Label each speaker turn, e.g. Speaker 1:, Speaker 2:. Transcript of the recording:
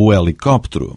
Speaker 1: o helicóptero.